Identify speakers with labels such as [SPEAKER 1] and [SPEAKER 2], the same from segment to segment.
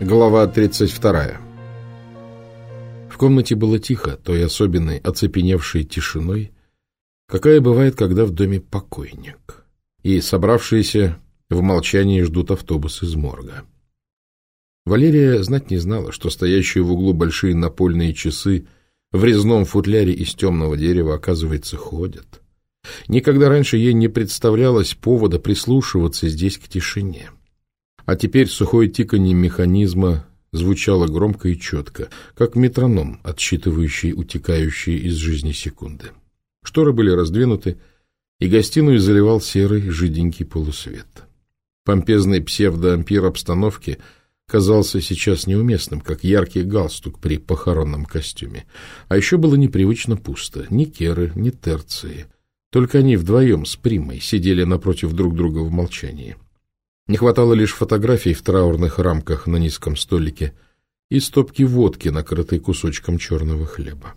[SPEAKER 1] Глава 32. В комнате было тихо, той особенной, оцепеневшей тишиной, какая бывает, когда в доме покойник, и собравшиеся в молчании ждут автобус из морга. Валерия знать не знала, что стоящие в углу большие напольные часы в резном футляре из темного дерева, оказывается, ходят. Никогда раньше ей не представлялось повода прислушиваться здесь к тишине. А теперь сухое тиканье механизма звучало громко и четко, как метроном, отсчитывающий утекающие из жизни секунды. Шторы были раздвинуты, и гостиную заливал серый жиденький полусвет. Помпезный псевдоампир обстановки казался сейчас неуместным, как яркий галстук при похоронном костюме. А еще было непривычно пусто. Ни Керы, ни Терции. Только они вдвоем с Примой сидели напротив друг друга в молчании. Не хватало лишь фотографий в траурных рамках на низком столике и стопки водки, накрытой кусочком черного хлеба.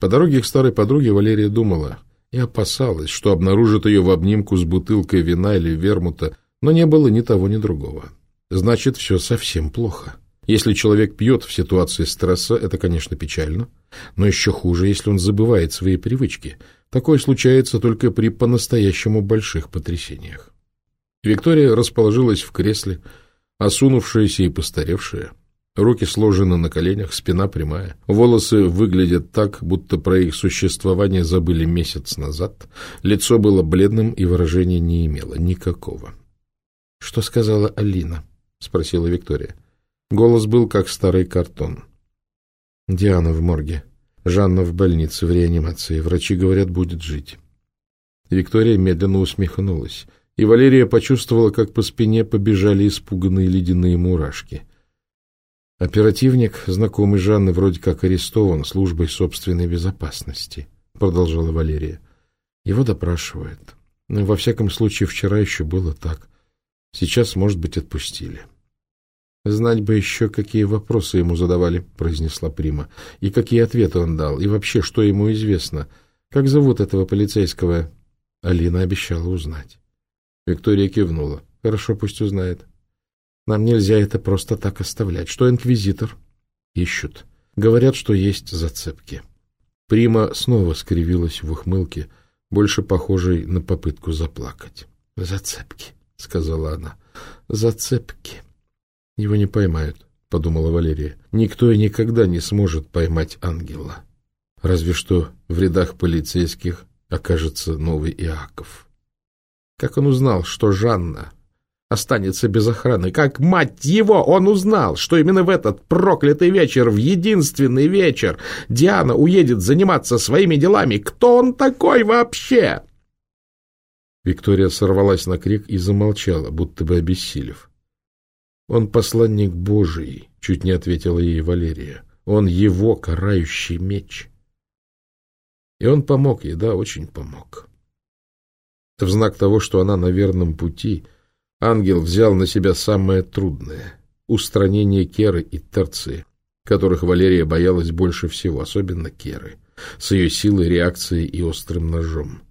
[SPEAKER 1] По дороге к старой подруге Валерия думала и опасалась, что обнаружит ее в обнимку с бутылкой вина или вермута, но не было ни того, ни другого. Значит, все совсем плохо. Если человек пьет в ситуации стресса, это, конечно, печально, но еще хуже, если он забывает свои привычки. Такое случается только при по-настоящему больших потрясениях. Виктория расположилась в кресле, осунувшаяся и постаревшая. Руки сложены на коленях, спина прямая. Волосы выглядят так, будто про их существование забыли месяц назад. Лицо было бледным и выражения не имело никакого. — Что сказала Алина? — спросила Виктория. Голос был как старый картон. — Диана в морге. Жанна в больнице в реанимации. Врачи говорят, будет жить. Виктория медленно усмехнулась и Валерия почувствовала, как по спине побежали испуганные ледяные мурашки. «Оперативник, знакомый Жанны, вроде как арестован службой собственной безопасности», — продолжала Валерия. «Его допрашивают. Но, во всяком случае, вчера еще было так. Сейчас, может быть, отпустили». «Знать бы еще, какие вопросы ему задавали», — произнесла Прима, «и какие ответы он дал, и вообще, что ему известно. Как зовут этого полицейского?» Алина обещала узнать. Виктория кивнула. Хорошо, пусть узнает. Нам нельзя это просто так оставлять. Что инквизитор? Ищут. Говорят, что есть зацепки. Прима снова скривилась в ухмылке, больше похожей на попытку заплакать. «Зацепки», — сказала она. «Зацепки». «Его не поймают», — подумала Валерия. «Никто и никогда не сможет поймать ангела. Разве что в рядах полицейских окажется новый Иаков». Как он узнал, что Жанна останется без охраны? Как, мать его, он узнал, что именно в этот проклятый вечер, в единственный вечер, Диана уедет заниматься своими делами? Кто он такой вообще? Виктория сорвалась на крик и замолчала, будто бы обессилев. «Он посланник Божий», — чуть не ответила ей Валерия. «Он его карающий меч». И он помог ей, да, очень помог. В знак того, что она на верном пути, ангел взял на себя самое трудное — устранение Керы и Терции, которых Валерия боялась больше всего, особенно Керы, с ее силой, реакцией и острым ножом.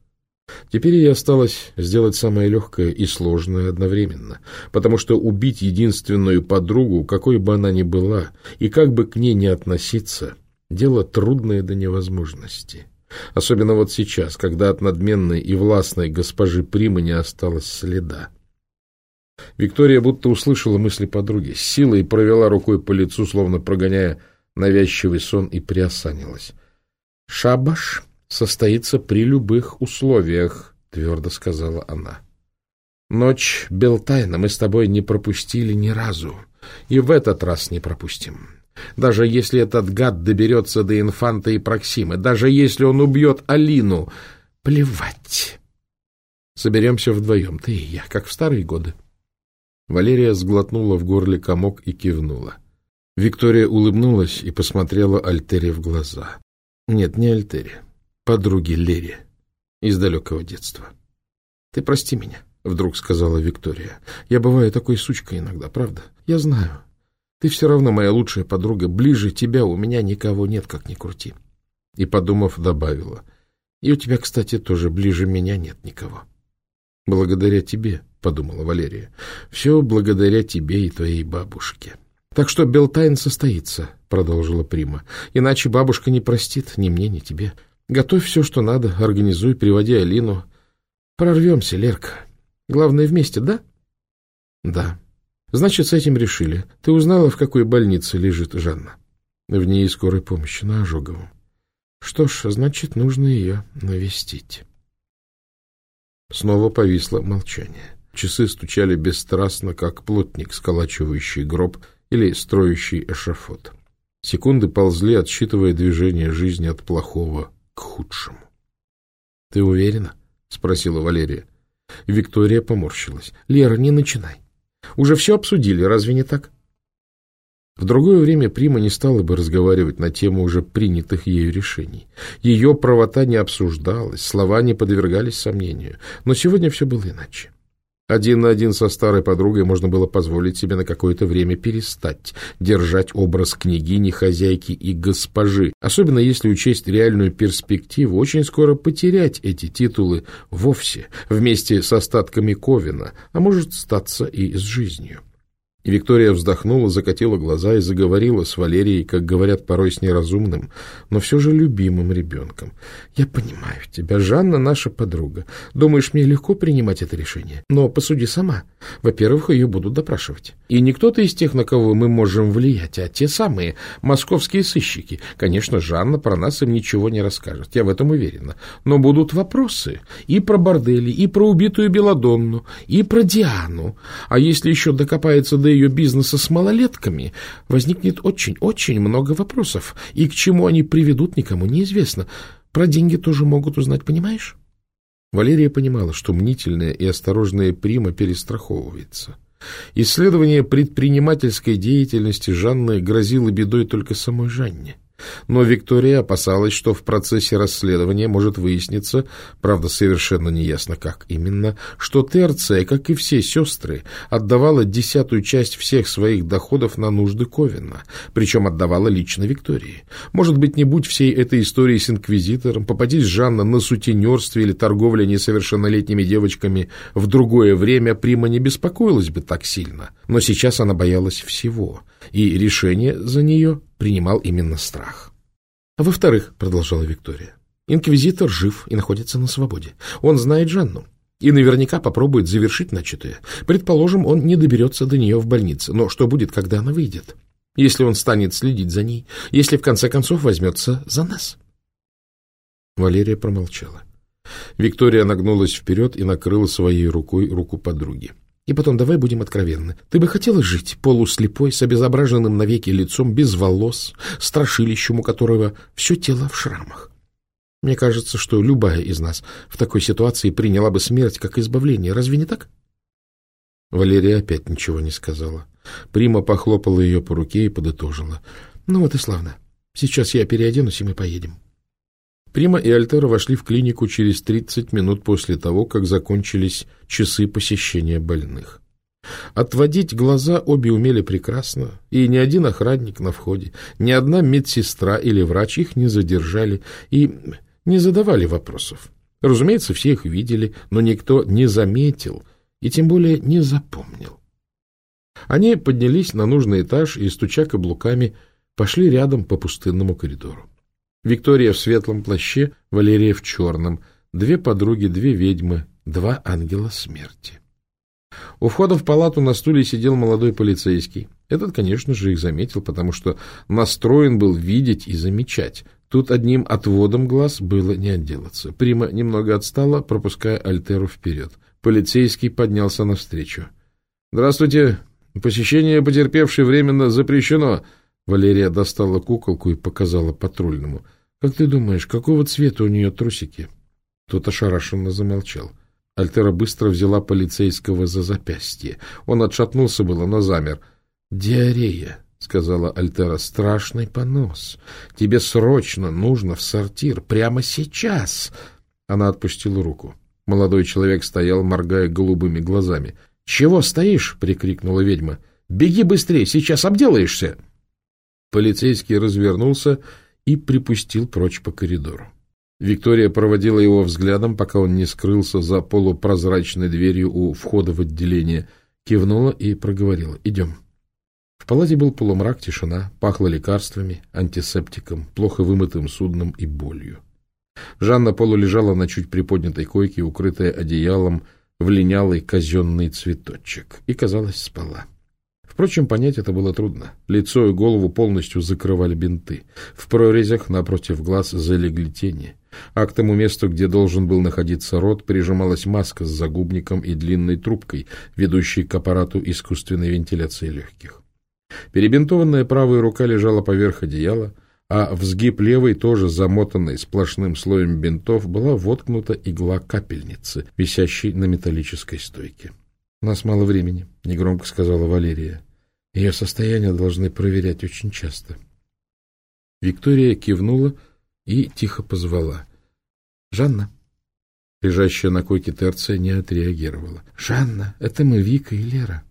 [SPEAKER 1] Теперь ей осталось сделать самое легкое и сложное одновременно, потому что убить единственную подругу, какой бы она ни была, и как бы к ней ни относиться, дело трудное до невозможности. Особенно вот сейчас, когда от надменной и властной госпожи Примы не осталось следа. Виктория будто услышала мысли подруги, с силой провела рукой по лицу, словно прогоняя навязчивый сон, и приосанилась. — Шабаш состоится при любых условиях, — твердо сказала она. — Ночь Белтайна мы с тобой не пропустили ни разу, и в этот раз не пропустим. Даже если этот гад доберется до инфанта и Проксимы, даже если он убьет Алину, плевать. Соберемся вдвоем, ты и я, как в старые годы. Валерия сглотнула в горле комок и кивнула. Виктория улыбнулась и посмотрела Альтере в глаза. Нет, не Альтере, подруге Лере из далекого детства. — Ты прости меня, — вдруг сказала Виктория. — Я бываю такой сучкой иногда, правда? Я знаю. Ты все равно моя лучшая подруга. Ближе тебя у меня никого нет, как ни крути. И, подумав, добавила. И у тебя, кстати, тоже ближе меня нет никого. Благодаря тебе, подумала Валерия. Все благодаря тебе и твоей бабушке. Так что Белтайн состоится, продолжила Прима. Иначе бабушка не простит ни мне, ни тебе. Готовь все, что надо, организуй, приводи Алину. Прорвемся, Лерка. Главное, вместе, да? Да. Значит, с этим решили. Ты узнала, в какой больнице лежит Жанна? В ней скорой помощи на Ожоговом. Что ж, значит, нужно ее навестить. Снова повисло молчание. Часы стучали бесстрастно, как плотник, сколачивающий гроб или строящий эшафот. Секунды ползли, отсчитывая движение жизни от плохого к худшему. — Ты уверена? — спросила Валерия. Виктория поморщилась. — Лера, не начинай. Уже все обсудили, разве не так? В другое время Прима не стала бы разговаривать на тему уже принятых ею решений. Ее правота не обсуждалась, слова не подвергались сомнению. Но сегодня все было иначе. Один на один со старой подругой можно было позволить себе на какое-то время перестать держать образ княгини, хозяйки и госпожи, особенно если учесть реальную перспективу очень скоро потерять эти титулы вовсе, вместе с остатками Ковина, а может статься и с жизнью. Виктория вздохнула, закатила глаза и заговорила с Валерией, как говорят порой с неразумным, но все же любимым ребенком. «Я понимаю тебя. Жанна наша подруга. Думаешь, мне легко принимать это решение? Но посуди сама. Во-первых, ее будут допрашивать. И не кто-то из тех, на кого мы можем влиять, а те самые московские сыщики. Конечно, Жанна про нас им ничего не расскажет, я в этом уверена. Но будут вопросы и про бордели, и про убитую Беладонну, и про Диану. А если еще докопается до ее бизнеса с малолетками, возникнет очень-очень много вопросов, и к чему они приведут, никому неизвестно. Про деньги тоже могут узнать, понимаешь? Валерия понимала, что мнительная и осторожная Прима перестраховывается. Исследование предпринимательской деятельности Жанны грозило бедой только самой Жанне. Но Виктория опасалась, что в процессе расследования может выясниться, правда, совершенно неясно как именно, что Терция, как и все сестры, отдавала десятую часть всех своих доходов на нужды Ковина, причем отдавала лично Виктории. Может быть, не будь всей этой истории с инквизитором, попадись Жанна на сутенерстве или торговле несовершеннолетними девочками в другое время, Прима не беспокоилась бы так сильно. Но сейчас она боялась всего, и решение за нее принимал именно страх. Во-вторых, продолжала Виктория, инквизитор жив и находится на свободе. Он знает Жанну и наверняка попробует завершить начатое. Предположим, он не доберется до нее в больнице. Но что будет, когда она выйдет? Если он станет следить за ней? Если, в конце концов, возьмется за нас? Валерия промолчала. Виктория нагнулась вперед и накрыла своей рукой руку подруги. И потом, давай будем откровенны. Ты бы хотела жить полуслепой, с обезображенным навеки лицом, без волос, страшилищем, у которого все тело в шрамах? Мне кажется, что любая из нас в такой ситуации приняла бы смерть как избавление. Разве не так? Валерия опять ничего не сказала. Прима похлопала ее по руке и подытожила. — Ну вот и славно. Сейчас я переоденусь, и мы поедем. Прима и Альтера вошли в клинику через 30 минут после того, как закончились часы посещения больных. Отводить глаза обе умели прекрасно, и ни один охранник на входе, ни одна медсестра или врач их не задержали и не задавали вопросов. Разумеется, все их видели, но никто не заметил и тем более не запомнил. Они поднялись на нужный этаж и, стуча каблуками, пошли рядом по пустынному коридору. Виктория в светлом плаще, Валерия в черном. Две подруги, две ведьмы, два ангела смерти. У входа в палату на стуле сидел молодой полицейский. Этот, конечно же, их заметил, потому что настроен был видеть и замечать. Тут одним отводом глаз было не отделаться. Прима немного отстала, пропуская Альтеру вперед. Полицейский поднялся навстречу. — Здравствуйте. Посещение потерпевшей временно запрещено. Валерия достала куколку и показала патрульному. — Как ты думаешь, какого цвета у нее трусики? Тот ошарашенно замолчал. Альтера быстро взяла полицейского за запястье. Он отшатнулся было, но замер. — Диарея, — сказала Альтера, — страшный понос. Тебе срочно нужно в сортир, прямо сейчас. Она отпустила руку. Молодой человек стоял, моргая голубыми глазами. — Чего стоишь? — прикрикнула ведьма. — Беги быстрее, сейчас обделаешься! — Полицейский развернулся и припустил прочь по коридору. Виктория проводила его взглядом, пока он не скрылся за полупрозрачной дверью у входа в отделение, кивнула и проговорила «Идем». В палате был полумрак, тишина, пахло лекарствами, антисептиком, плохо вымытым судном и болью. Жанна полулежала на чуть приподнятой койке, укрытая одеялом, в линялый казенный цветочек, и, казалось, спала. Впрочем, понять это было трудно. Лицо и голову полностью закрывали бинты. В прорезях напротив глаз залегли тени. А к тому месту, где должен был находиться рот, прижималась маска с загубником и длинной трубкой, ведущей к аппарату искусственной вентиляции легких. Перебинтованная правая рука лежала поверх одеяла, а в сгиб левой, тоже замотанной сплошным слоем бинтов, была воткнута игла капельницы, висящей на металлической стойке. — У нас мало времени, — негромко сказала Валерия. — Ее состояние должны проверять очень часто. Виктория кивнула и тихо позвала. — Жанна. Лежащая на койке Терция не отреагировала. — Жанна, это мы, Вика и Лера.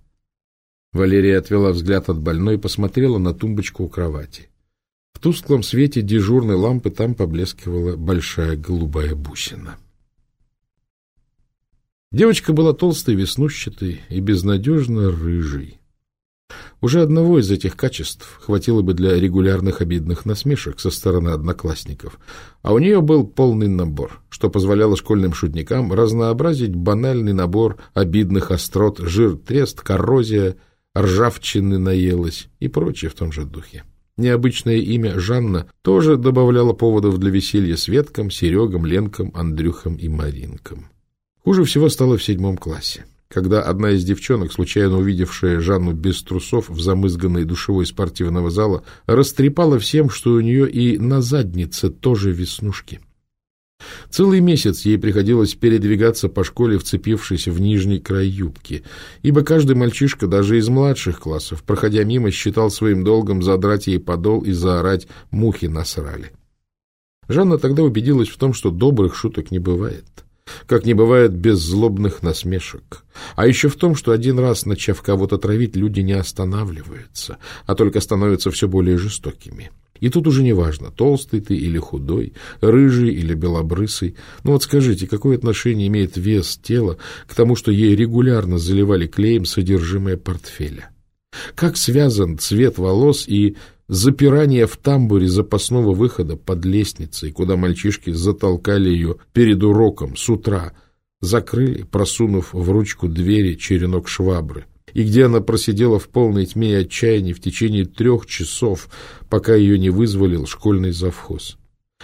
[SPEAKER 1] Валерия отвела взгляд от больной и посмотрела на тумбочку у кровати. В тусклом свете дежурной лампы там поблескивала большая голубая бусина. Девочка была толстой, веснущатой и безнадежно рыжей. Уже одного из этих качеств хватило бы для регулярных обидных насмешек со стороны одноклассников, а у нее был полный набор, что позволяло школьным шутникам разнообразить банальный набор обидных острот, жир, трест, коррозия — ржавчины наелась и прочее в том же духе. Необычное имя Жанна тоже добавляло поводов для веселья Светкам, Серегам, Ленкам, Андрюхам и Маринкам. Хуже всего стало в седьмом классе, когда одна из девчонок, случайно увидевшая Жанну без трусов в замызганной душевой спортивного зала, растрепала всем, что у нее и на заднице тоже веснушки — Целый месяц ей приходилось передвигаться по школе, вцепившись в нижний край юбки, ибо каждый мальчишка, даже из младших классов, проходя мимо, считал своим долгом задрать ей подол и заорать «мухи насрали». Жанна тогда убедилась в том, что добрых шуток не бывает, как не бывает беззлобных насмешек, а еще в том, что один раз, начав кого-то травить, люди не останавливаются, а только становятся все более жестокими. И тут уже не важно, толстый ты или худой, рыжий или белобрысый. Ну вот скажите, какое отношение имеет вес тела к тому, что ей регулярно заливали клеем содержимое портфеля? Как связан цвет волос и запирание в тамбуре запасного выхода под лестницей, куда мальчишки затолкали ее перед уроком с утра, закрыли, просунув в ручку двери черенок швабры, и где она просидела в полной тьме и отчаянии в течение трех часов, пока ее не вызволил школьный завхоз.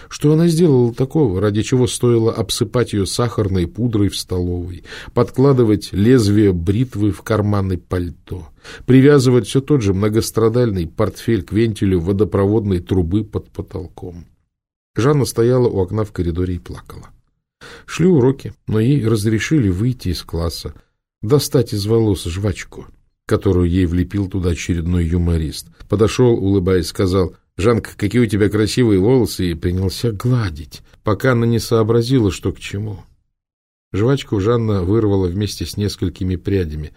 [SPEAKER 1] Что она сделала такого, ради чего стоило обсыпать ее сахарной пудрой в столовой, подкладывать лезвие бритвы в карманы пальто, привязывать все тот же многострадальный портфель к вентилю водопроводной трубы под потолком? Жанна стояла у окна в коридоре и плакала. Шли уроки, но ей разрешили выйти из класса, достать из волос жвачку, которую ей влепил туда очередной юморист. Подошел, улыбаясь, сказал, «Жанка, какие у тебя красивые волосы!» и принялся гладить, пока она не сообразила, что к чему. Жвачку Жанна вырвала вместе с несколькими прядями,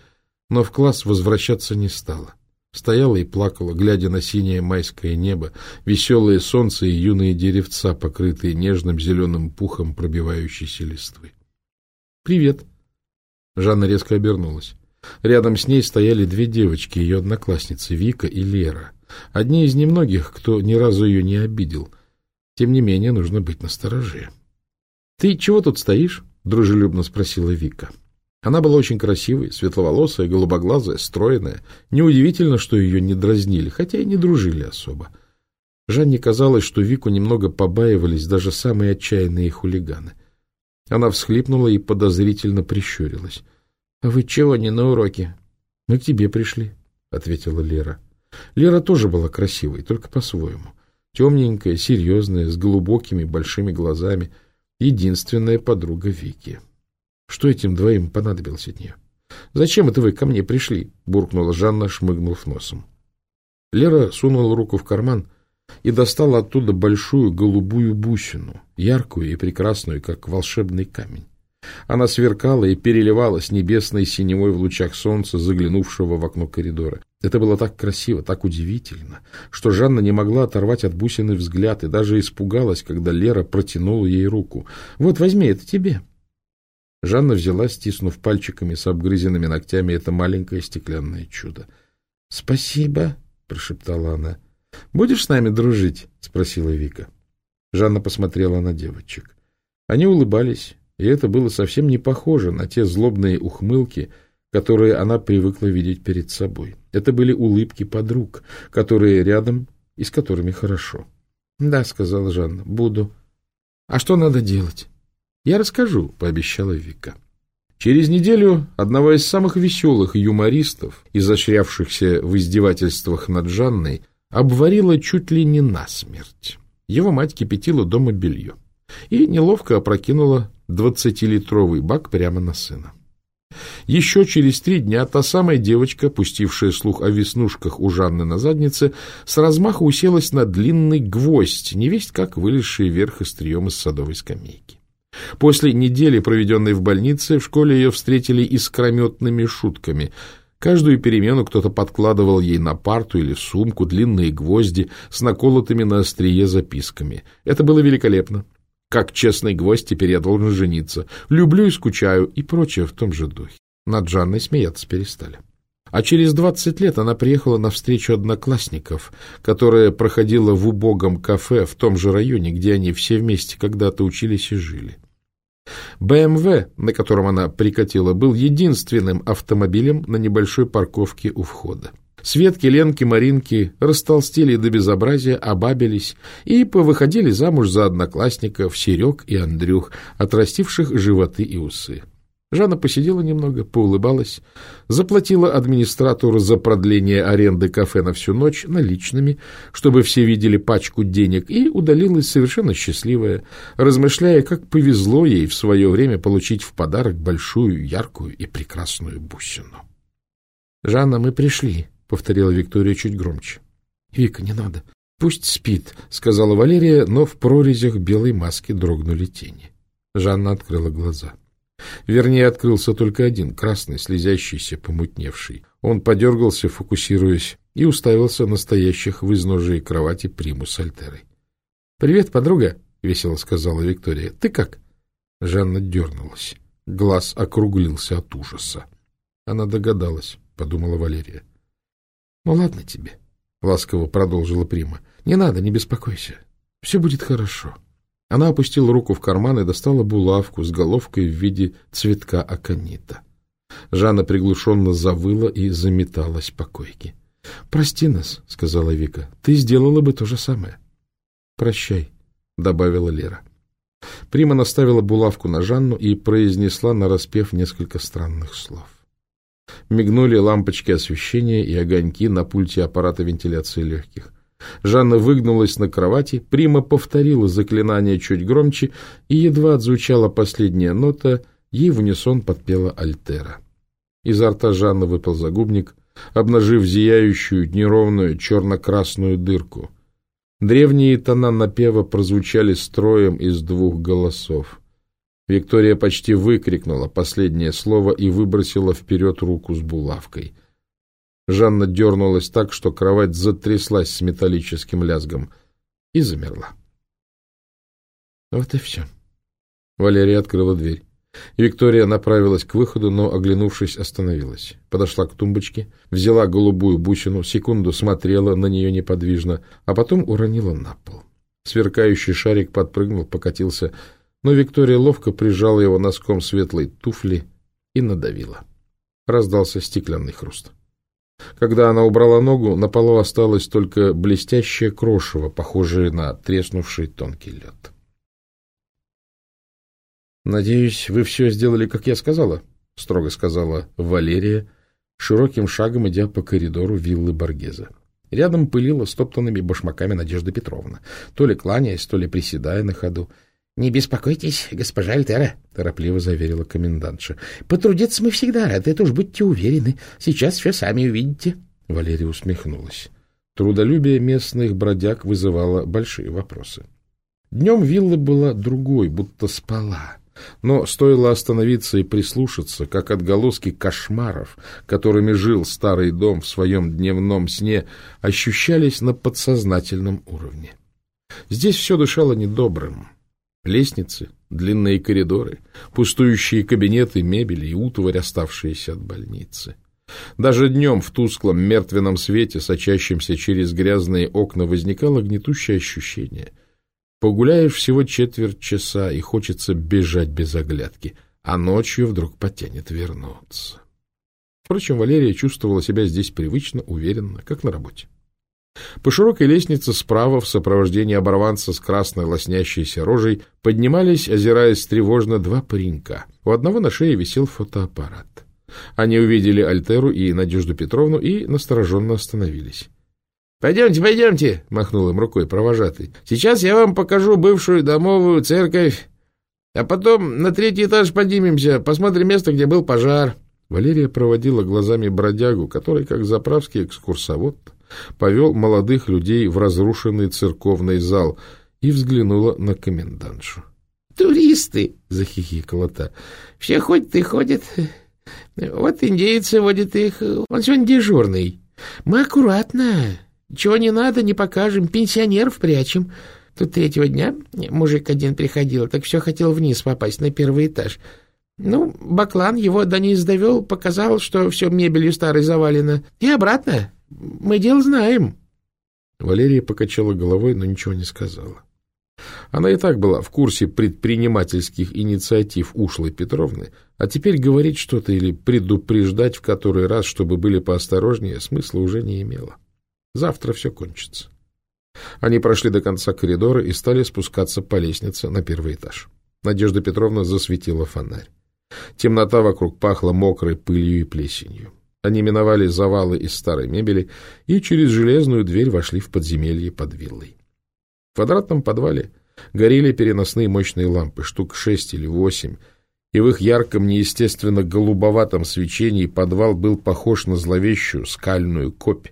[SPEAKER 1] но в класс возвращаться не стала. Стояла и плакала, глядя на синее майское небо, веселое солнце и юные деревца, покрытые нежным зеленым пухом пробивающейся листвы. «Привет!» Жанна резко обернулась. Рядом с ней стояли две девочки, ее одноклассницы, Вика и Лера. Одни из немногих, кто ни разу ее не обидел. Тем не менее, нужно быть настороже. — Ты чего тут стоишь? — дружелюбно спросила Вика. Она была очень красивой, светловолосая, голубоглазая, стройная. Неудивительно, что ее не дразнили, хотя и не дружили особо. Жанне казалось, что Вику немного побаивались даже самые отчаянные хулиганы. Она всхлипнула и подозрительно прищурилась. — А вы чего не на уроке? — Мы к тебе пришли, — ответила Лера. Лера тоже была красивой, только по-своему. Темненькая, серьезная, с глубокими большими глазами. Единственная подруга Вики. Что этим двоим понадобилось от нее? — Зачем это вы ко мне пришли? — буркнула Жанна, шмыгнув носом. Лера сунула руку в карман — и достал оттуда большую голубую бусину, яркую и прекрасную, как волшебный камень. Она сверкала и переливалась небесной синевой в лучах солнца, заглянувшего в окно коридора. Это было так красиво, так удивительно, что Жанна не могла оторвать от бусины взгляд и даже испугалась, когда Лера протянула ей руку. «Вот, возьми, это тебе». Жанна взяла, стиснув пальчиками с обгрызенными ногтями, это маленькое стеклянное чудо. — Спасибо, — прошептала она. — Будешь с нами дружить? — спросила Вика. Жанна посмотрела на девочек. Они улыбались, и это было совсем не похоже на те злобные ухмылки, которые она привыкла видеть перед собой. Это были улыбки подруг, которые рядом и с которыми хорошо. — Да, — сказала Жанна, — буду. — А что надо делать? — Я расскажу, — пообещала Вика. Через неделю одного из самых веселых юмористов, изощрявшихся в издевательствах над Жанной, обварила чуть ли не насмерть. Его мать кипятила дома белье и неловко опрокинула двадцатилитровый бак прямо на сына. Еще через три дня та самая девочка, пустившая слух о веснушках у Жанны на заднице, с размаха уселась на длинный гвоздь, невесть как вылезший вверх острием из садовой скамейки. После недели, проведенной в больнице, в школе ее встретили искрометными шутками. Каждую перемену кто-то подкладывал ей на парту или сумку длинные гвозди с наколотыми на острие записками. Это было великолепно. Как честный гвоздь, теперь я должен жениться. Люблю и скучаю, и прочее в том же духе. Над Жанной смеяться перестали. А через двадцать лет она приехала на встречу одноклассников, которая проходила в убогом кафе в том же районе, где они все вместе когда-то учились и жили. БМВ, на котором она прикатила, был единственным автомобилем на небольшой парковке у входа. Светки, Ленки, Маринки растолстели до безобразия, обабились и повыходили замуж за одноклассников Серег и Андрюх, отрастивших животы и усы. Жанна посидела немного, поулыбалась, заплатила администратору за продление аренды кафе на всю ночь наличными, чтобы все видели пачку денег, и удалилась совершенно счастливая, размышляя, как повезло ей в свое время получить в подарок большую, яркую и прекрасную бусину. — Жанна, мы пришли, — повторила Виктория чуть громче. — Вика, не надо. Пусть спит, — сказала Валерия, но в прорезях белой маски дрогнули тени. Жанна открыла глаза. — Вернее, открылся только один, красный, слезящийся, помутневший. Он подергался, фокусируясь, и уставился на стоящих в изножии кровати приму с альтерой. — Привет, подруга, — весело сказала Виктория. — Ты как? Жанна дернулась. Глаз округлился от ужаса. Она догадалась, — подумала Валерия. — Ну, ладно тебе, — ласково продолжила Прима. — Не надо, не беспокойся. Все будет хорошо. — она опустила руку в карман и достала булавку с головкой в виде цветка аконита. Жанна приглушенно завыла и заметалась по койке. — Прости нас, — сказала Вика. — Ты сделала бы то же самое. — Прощай, — добавила Лера. Прима наставила булавку на Жанну и произнесла, нараспев несколько странных слов. Мигнули лампочки освещения и огоньки на пульте аппарата вентиляции легких. Жанна выгнулась на кровати, Прима повторила заклинание чуть громче, и едва отзвучала последняя нота, ей в унисон подпела Альтера. Изо рта Жанны выпал загубник, обнажив зияющую неровную черно-красную дырку. Древние тона напева прозвучали строем из двух голосов. Виктория почти выкрикнула последнее слово и выбросила вперед руку с булавкой. Жанна дернулась так, что кровать затряслась с металлическим лязгом и замерла. Вот и все. Валерия открыла дверь. Виктория направилась к выходу, но, оглянувшись, остановилась. Подошла к тумбочке, взяла голубую бусину, секунду смотрела на нее неподвижно, а потом уронила на пол. Сверкающий шарик подпрыгнул, покатился, но Виктория ловко прижала его носком светлой туфли и надавила. Раздался стеклянный хруст. Когда она убрала ногу, на полу осталось только блестящее крошево, похожее на треснувший тонкий лед. «Надеюсь, вы все сделали, как я сказала», — строго сказала Валерия, широким шагом идя по коридору виллы Боргеза. Рядом пылила стоптанными башмаками Надежда Петровна, то ли кланяясь, то ли приседая на ходу. — Не беспокойтесь, госпожа Альтера, — торопливо заверила комендантша. — Потрудиться мы всегда рады, это уж будьте уверены. Сейчас все сами увидите. Валерия усмехнулась. Трудолюбие местных бродяг вызывало большие вопросы. Днем вилла была другой, будто спала. Но стоило остановиться и прислушаться, как отголоски кошмаров, которыми жил старый дом в своем дневном сне, ощущались на подсознательном уровне. Здесь все дышало недобрым. Лестницы, длинные коридоры, пустующие кабинеты, мебели и утварь, оставшиеся от больницы. Даже днем в тусклом мертвенном свете, сочащемся через грязные окна, возникало гнетущее ощущение — Погуляешь всего четверть часа, и хочется бежать без оглядки, а ночью вдруг потянет вернуться. Впрочем, Валерия чувствовала себя здесь привычно, уверенно, как на работе. По широкой лестнице справа, в сопровождении оборванца с красной лоснящейся рожей, поднимались, озираясь тревожно, два паренька. У одного на шее висел фотоаппарат. Они увидели Альтеру и Надежду Петровну и настороженно остановились. «Пойдемте, пойдемте!» — махнул им рукой провожатый. «Сейчас я вам покажу бывшую домовую церковь, а потом на третий этаж поднимемся, посмотрим место, где был пожар». Валерия проводила глазами бродягу, который, как заправский экскурсовод, повел молодых людей в разрушенный церковный зал и взглянула на комендантшу. «Туристы!» — захихикала та. «Все ходят и ходят. Вот индейцы водят их. Он сегодня дежурный. Мы аккуратно. Чего не надо, не покажем, пенсионеров прячем. Тут третьего дня мужик один приходил, так все хотел вниз попасть, на первый этаж. Ну, Баклан его до низ довел, показал, что все мебелью старой завалено. И обратно. Мы дело знаем. Валерия покачала головой, но ничего не сказала. Она и так была в курсе предпринимательских инициатив ушлой Петровны, а теперь говорить что-то или предупреждать в который раз, чтобы были поосторожнее, смысла уже не имело. Завтра все кончится. Они прошли до конца коридора и стали спускаться по лестнице на первый этаж. Надежда Петровна засветила фонарь. Темнота вокруг пахла мокрой пылью и плесенью. Они миновали завалы из старой мебели и через железную дверь вошли в подземелье под виллой. В квадратном подвале горели переносные мощные лампы, штук шесть или восемь, и в их ярком, неестественно голубоватом свечении подвал был похож на зловещую скальную копь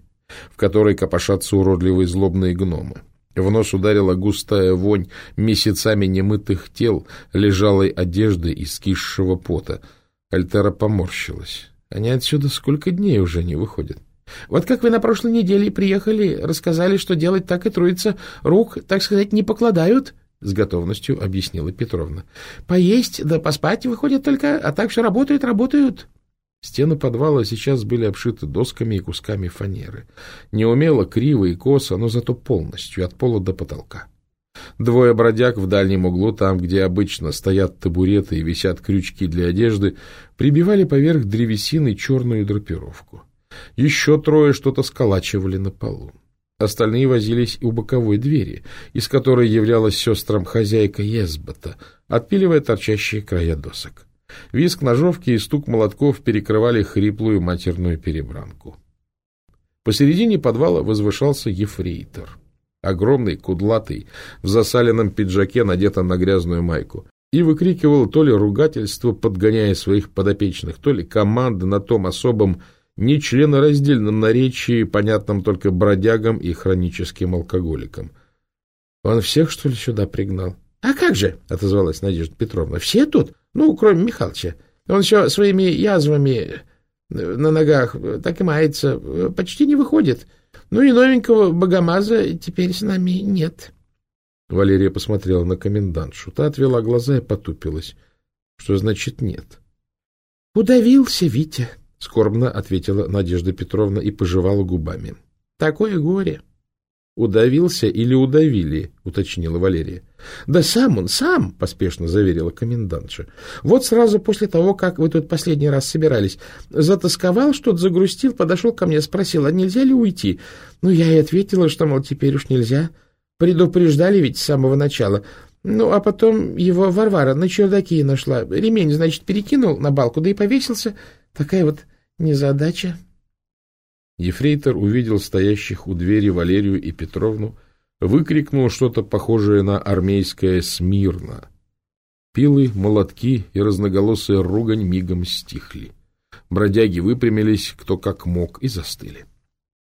[SPEAKER 1] в которой копошатся уродливые злобные гномы. В нос ударила густая вонь месяцами немытых тел, лежалой одежды и скисшего пота. Альтера поморщилась. Они отсюда сколько дней уже не выходят. Вот как вы на прошлой неделе приехали, рассказали, что делать так и труится, рук, так сказать, не покладают, — с готовностью объяснила Петровна. — Поесть да поспать выходят только, а так все работают, работают. Стены подвала сейчас были обшиты досками и кусками фанеры. Неумело, криво и косо, но зато полностью, от пола до потолка. Двое бродяг в дальнем углу, там, где обычно стоят табуреты и висят крючки для одежды, прибивали поверх древесины черную драпировку. Еще трое что-то сколачивали на полу. Остальные возились у боковой двери, из которой являлась сестрам хозяйка Езбота, отпиливая торчащие края досок. Виск ножовки и стук молотков перекрывали хриплую матерную перебранку. Посередине подвала возвышался ефрейтор. Огромный, кудлатый, в засаленном пиджаке, надетом на грязную майку. И выкрикивал то ли ругательство, подгоняя своих подопечных, то ли команды на том особом нечленораздельном наречии, понятном только бродягам и хроническим алкоголикам. Он всех, что ли, сюда пригнал? — А как же, — отозвалась Надежда Петровна, — все тут? Ну, кроме Михалыча. Он еще своими язвами на ногах так и мается, почти не выходит. Ну и новенького богомаза теперь с нами нет. Валерия посмотрела на комендантшу. Та отвела глаза и потупилась. Что значит нет? — Удавился Витя, — скорбно ответила Надежда Петровна и пожевала губами. — Такое горе. — «Удавился или удавили?» — уточнила Валерия. «Да сам он, сам!» — поспешно заверила комендантша. «Вот сразу после того, как вы тут последний раз собирались, затасковал, что-то загрустил, подошел ко мне, спросил, а нельзя ли уйти? Ну, я и ответила, что, мол, теперь уж нельзя. Предупреждали ведь с самого начала. Ну, а потом его Варвара на чердаке нашла. Ремень, значит, перекинул на балку, да и повесился. Такая вот незадача». Ефрейтор увидел стоящих у двери Валерию и Петровну, выкрикнул что-то похожее на армейское «Смирно». Пилы, молотки и разноголосая ругань мигом стихли. Бродяги выпрямились, кто как мог, и застыли.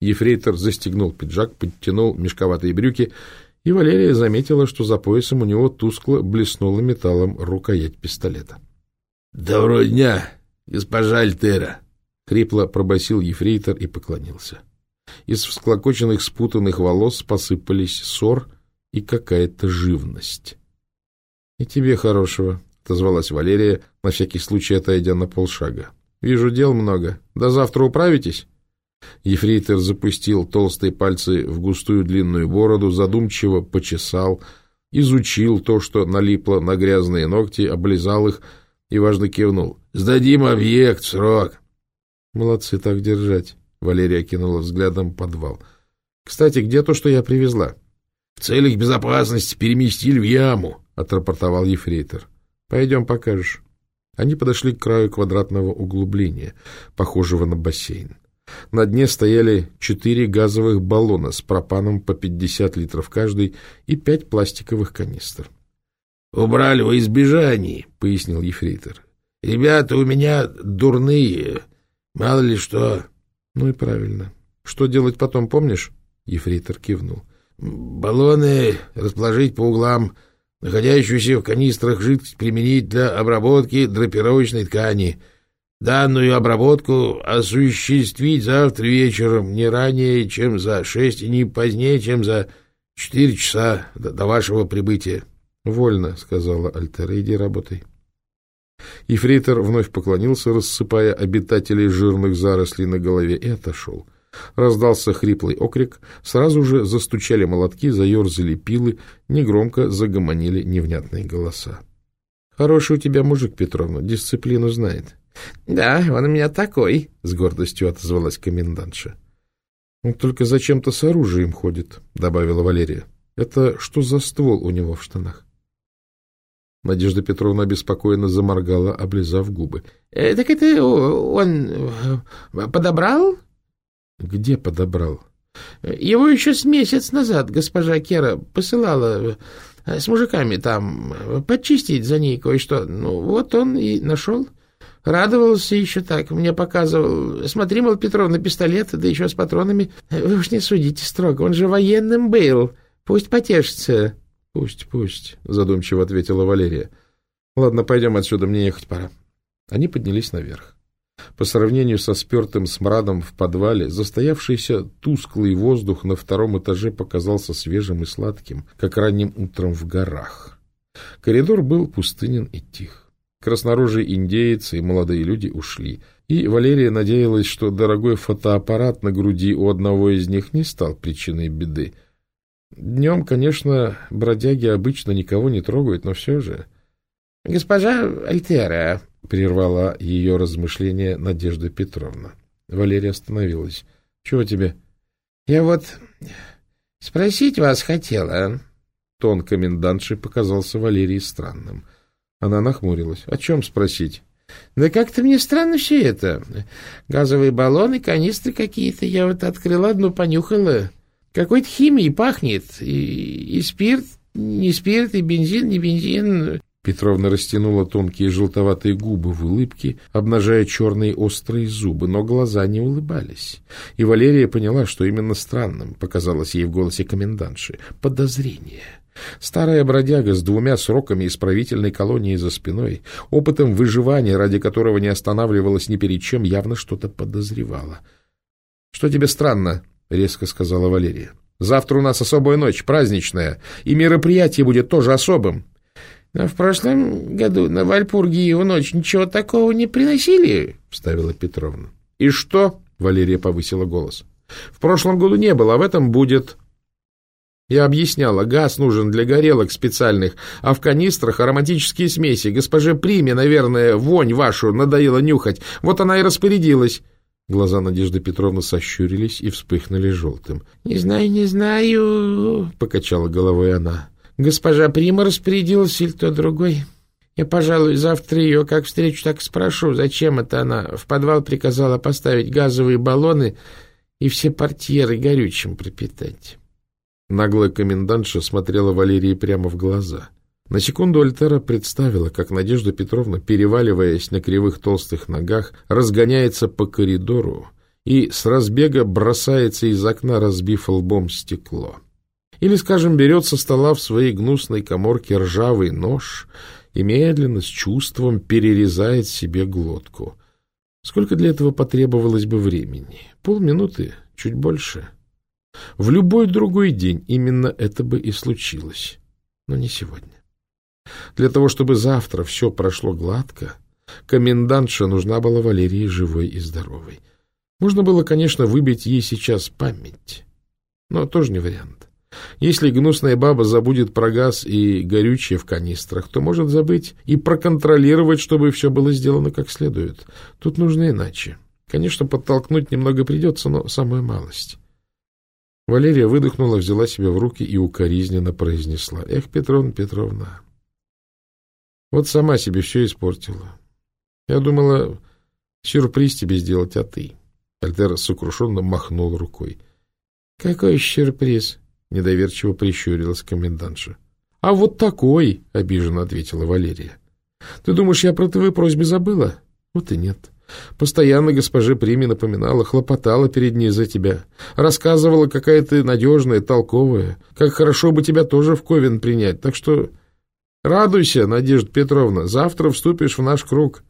[SPEAKER 1] Ефрейтор застегнул пиджак, подтянул мешковатые брюки и Валерия заметила, что за поясом у него тускло блеснула металлом рукоять пистолета.
[SPEAKER 2] — Доброго дня, госпожа Альтера!
[SPEAKER 1] — хрипло пробасил ефрейтор и поклонился. Из всклокоченных спутанных волос посыпались ссор и какая-то живность. — И тебе хорошего, — отозвалась Валерия, на всякий случай отойдя на полшага. — Вижу, дел много. До завтра управитесь? Ефрейтор запустил толстые пальцы в густую длинную бороду, задумчиво почесал, изучил то, что налипло на грязные ногти, облизал их и важно кивнул. — Сдадим объект срок. — Молодцы так держать. Валерия кинула взглядом подвал. — Кстати, где то, что я привезла? — В целях безопасности переместили в яму, — отрапортовал ефрейтор. — Пойдем покажешь. Они подошли к краю квадратного углубления, похожего на бассейн. На дне стояли четыре газовых баллона с пропаном по 50 литров каждый и пять пластиковых канистр.
[SPEAKER 2] — Убрали во избежании, — пояснил ефрейтор. — Ребята у меня дурные, мало ли что.
[SPEAKER 1] — Ну и правильно. Что делать потом, помнишь? — ефрейтор кивнул.
[SPEAKER 2] — Баллоны расположить по углам, находящуюся в канистрах жидкость применить для обработки драпировочной ткани — Данную обработку осуществить завтра вечером не ранее, чем за шесть и не позднее, чем за четыре часа до, до вашего прибытия.
[SPEAKER 1] — Вольно, — сказала Альтера, — иди работай. Ефрейтор вновь поклонился, рассыпая обитателей жирных зарослей на голове, и отошел. Раздался хриплый окрик, сразу же застучали молотки, заерзали пилы, негромко загомонили невнятные голоса. — Хороший у тебя мужик, Петровна, дисциплину знает. —— Да, он у меня такой, — с гордостью отозвалась комендантша. — только зачем-то с оружием ходит, — добавила Валерия. — Это что за ствол у него в штанах? Надежда Петровна беспокойно заморгала, облизав губы.
[SPEAKER 3] «Э, — Так это он э, подобрал?
[SPEAKER 1] — Где подобрал?
[SPEAKER 3] — Его еще с месяц назад госпожа Кера посылала э, с мужиками там почистить за ней кое-что. Ну, вот он и нашел. — Радовался еще так, мне показывал. Смотри, мол, Петровна, пистолет, да еще с патронами. Вы уж не судите строго, он же военным был. Пусть потешится.
[SPEAKER 1] — Пусть, пусть, — задумчиво ответила Валерия. — Ладно, пойдем отсюда, мне ехать пора. Они поднялись наверх. По сравнению со спертым смрадом в подвале, застоявшийся тусклый воздух на втором этаже показался свежим и сладким, как ранним утром в горах. Коридор был пустынен и тих. Краснорожий индеец и молодые люди ушли, и Валерия надеялась, что дорогой фотоаппарат на груди у одного из них не стал причиной беды. Днем, конечно, бродяги обычно никого не трогают, но все же...
[SPEAKER 3] — Госпожа Альтера, — прервала
[SPEAKER 1] ее размышления Надежда Петровна. Валерия остановилась. — Чего тебе?
[SPEAKER 3] — Я вот спросить вас хотела.
[SPEAKER 1] Тон комендантши показался Валерии странным. — она нахмурилась. — О чем спросить?
[SPEAKER 3] — Да как-то мне странно все это. Газовые баллоны, канистры какие-то. Я вот открыла одну, понюхала. Какой-то химией пахнет. И, и спирт, не спирт, и бензин, не бензин.
[SPEAKER 1] Петровна растянула тонкие желтоватые губы в улыбке, обнажая черные острые зубы, но глаза не улыбались. И Валерия поняла, что именно странным показалось ей в голосе комендантши — подозрение — Старая бродяга с двумя сроками исправительной колонии за спиной, опытом выживания, ради которого не останавливалась ни перед чем, явно что-то подозревала. — Что тебе странно? — резко сказала Валерия. — Завтра у нас особая ночь, праздничная, и мероприятие будет тоже особым.
[SPEAKER 3] — Но в прошлом году на Вальпургиеву ночь ничего такого не приносили, — вставила Петровна.
[SPEAKER 1] — И что? — Валерия повысила голос. — В прошлом году не было, а в этом будет. Я объясняла, газ нужен для горелок специальных, а в канистрах ароматические смеси. Госпоже Приме, наверное, вонь вашу надоело нюхать. Вот она и распорядилась. Глаза Надежды Петровны сощурились и вспыхнули желтым.
[SPEAKER 3] — Не знаю, не знаю, — покачала головой она. — Госпожа Прима распорядилась или кто другой? Я, пожалуй, завтра ее, как встречу, так спрошу, зачем это она в подвал приказала поставить газовые баллоны и все портьеры горючим пропитать.
[SPEAKER 1] Наглая комендантша смотрела Валерии прямо в глаза. На секунду Альтера представила, как Надежда Петровна, переваливаясь на кривых толстых ногах, разгоняется по коридору и с разбега бросается из окна, разбив лбом стекло. Или, скажем, берет со стола в своей гнусной коморке ржавый нож и медленно, с чувством перерезает себе глотку. Сколько для этого потребовалось бы времени? Полминуты? Чуть больше? В любой другой день именно это бы и случилось. Но не сегодня. Для того, чтобы завтра все прошло гладко, комендантша нужна была Валерии живой и здоровой. Можно было, конечно, выбить ей сейчас память, но тоже не вариант. Если гнусная баба забудет про газ и горючее в канистрах, то может забыть и проконтролировать, чтобы все было сделано как следует. Тут нужно иначе. Конечно, подтолкнуть немного придется, но самую малость. Валерия выдохнула, взяла себя в руки и укоризненно произнесла. «Эх, Петровна Петровна, вот сама себе все испортила. Я думала, сюрприз тебе сделать, а ты...» Альтера сокрушенно махнул рукой. — Какой сюрприз? Недоверчиво прищурилась комендантша. — А вот такой, — обиженно ответила Валерия. — Ты думаешь, я про твою просьбу забыла? Вот и нет. Постоянно госпоже Приме напоминала, хлопотала перед ней за тебя. Рассказывала, какая ты надежная, толковая. Как хорошо бы тебя тоже в Ковен принять. Так что радуйся, Надежда Петровна, завтра вступишь в наш круг.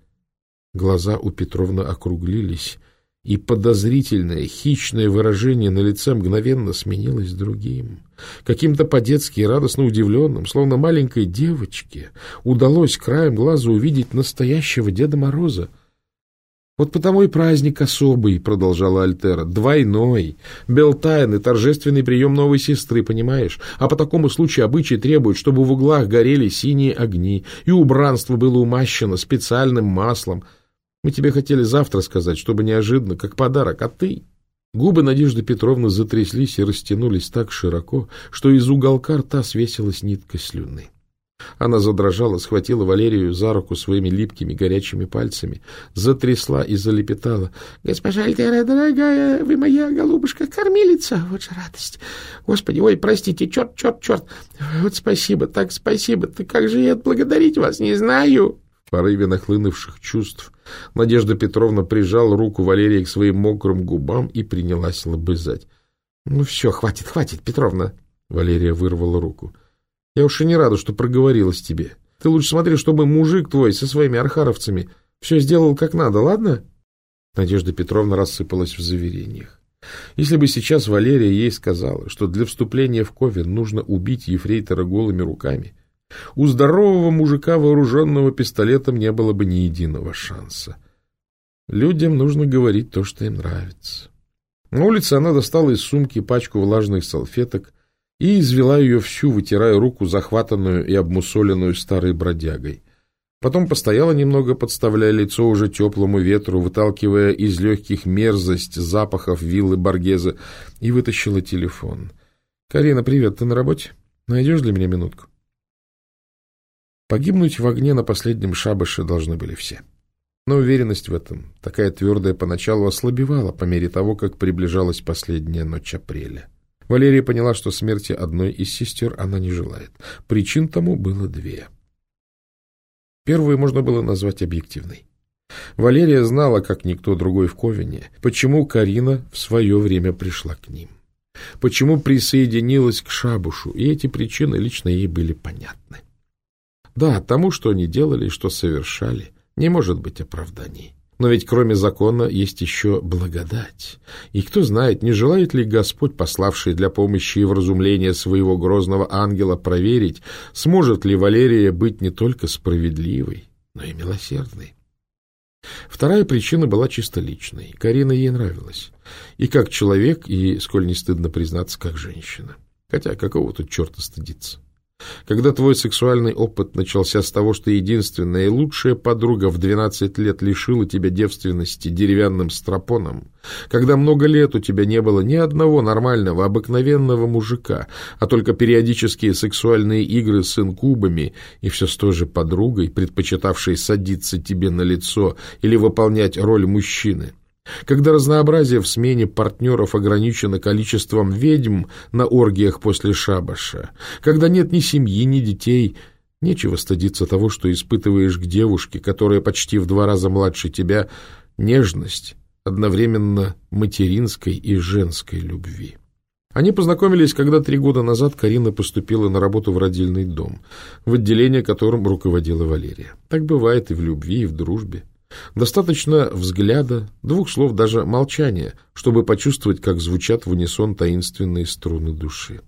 [SPEAKER 1] Глаза у Петровны округлились, и подозрительное, хищное выражение на лице мгновенно сменилось другим. Каким-то по-детски радостно удивленным, словно маленькой девочке, удалось краем глаза увидеть настоящего Деда Мороза. «Вот потому и праздник особый», — продолжала Альтера, — «двойной, белтайн и торжественный прием новой сестры, понимаешь? А по такому случаю обычай требует, чтобы в углах горели синие огни, и убранство было умащено специальным маслом». Мы тебе хотели завтра сказать, чтобы неожиданно, как подарок, а ты... Губы Надежды Петровны затряслись и растянулись так широко, что из уголка рта свесилась нитка слюны. Она задрожала, схватила Валерию за руку своими липкими горячими пальцами, затрясла и залепетала. — Госпожа Альтера, дорогая, вы моя голубушка, кормилица, вот же радость. Господи, ой, простите, черт, черт, черт. Вот спасибо, так спасибо. Ты как же я отблагодарить вас не знаю порыве нахлынувших чувств Надежда Петровна прижала руку Валерии к своим мокрым губам и принялась лобызать. — Ну все, хватит, хватит, Петровна. Валерия вырвала руку. — Я уж и не рада, что проговорилась тебе. Ты лучше смотри, чтобы мужик твой со своими архаровцами все сделал как надо, ладно? Надежда Петровна рассыпалась в заверениях. Если бы сейчас Валерия ей сказала, что для вступления в Ковен нужно убить ефрейтора голыми руками, у здорового мужика, вооруженного пистолетом, не было бы ни единого шанса. Людям нужно говорить то, что им нравится. На улице она достала из сумки пачку влажных салфеток и извела ее всю, вытирая руку, захватанную и обмусоленную старой бродягой. Потом постояла немного, подставляя лицо уже теплому ветру, выталкивая из легких мерзость запахов виллы Баргеза, и вытащила телефон. — Карина, привет, ты на работе? Найдешь для меня минутку? Погибнуть в огне на последнем шабаше должны были все. Но уверенность в этом, такая твердая поначалу, ослабевала по мере того, как приближалась последняя ночь апреля. Валерия поняла, что смерти одной из сестер она не желает. Причин тому было две. Первую можно было назвать объективной. Валерия знала, как никто другой в Ковине, почему Карина в свое время пришла к ним. Почему присоединилась к Шабушу, и эти причины лично ей были понятны. Да, тому, что они делали и что совершали, не может быть оправданий. Но ведь кроме закона есть еще благодать. И кто знает, не желает ли Господь, пославший для помощи и вразумления своего грозного ангела, проверить, сможет ли Валерия быть не только справедливой, но и милосердной. Вторая причина была чисто личной. Карина ей нравилась. И как человек, и, сколь не стыдно признаться, как женщина. Хотя какого тут черта стыдиться? Когда твой сексуальный опыт начался с того, что единственная и лучшая подруга в 12 лет лишила тебя девственности деревянным стропоном, когда много лет у тебя не было ни одного нормального, обыкновенного мужика, а только периодические сексуальные игры с инкубами, и все с той же подругой, предпочитавшей садиться тебе на лицо или выполнять роль мужчины, когда разнообразие в смене партнеров ограничено количеством ведьм на оргиях после шабаша, когда нет ни семьи, ни детей, нечего стыдиться того, что испытываешь к девушке, которая почти в два раза младше тебя, нежность одновременно материнской и женской любви. Они познакомились, когда три года назад Карина поступила на работу в родильный дом, в отделение которым руководила Валерия. Так бывает и в любви, и в дружбе. Достаточно взгляда, двух слов, даже молчания, чтобы почувствовать, как звучат в унисон таинственные струны души.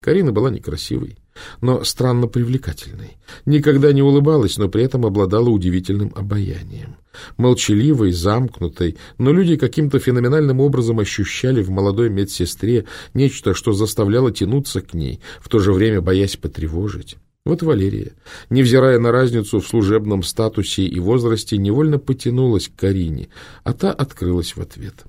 [SPEAKER 1] Карина была некрасивой, но странно привлекательной. Никогда не улыбалась, но при этом обладала удивительным обаянием. Молчаливой, замкнутой, но люди каким-то феноменальным образом ощущали в молодой медсестре нечто, что заставляло тянуться к ней, в то же время боясь потревожить. Вот Валерия, невзирая на разницу в служебном статусе и возрасте, невольно потянулась к Карине, а та открылась в ответ.